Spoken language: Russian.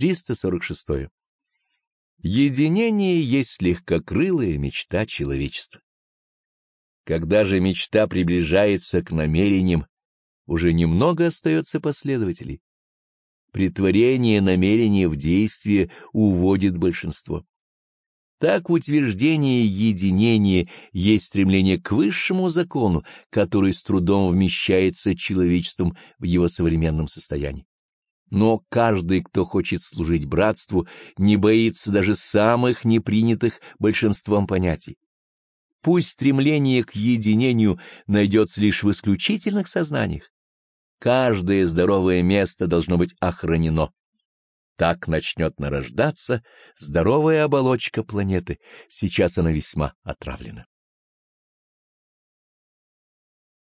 346. Единение есть легкокрылая мечта человечества. Когда же мечта приближается к намерениям, уже немного остается последователей. Притворение намерения в действие уводит большинство. Так утверждение единения есть стремление к высшему закону, который с трудом вмещается человечеством в его современном состоянии. Но каждый, кто хочет служить братству, не боится даже самых непринятых большинством понятий. Пусть стремление к единению найдется лишь в исключительных сознаниях. Каждое здоровое место должно быть охранено. Так начнет нарождаться здоровая оболочка планеты. Сейчас она весьма отравлена.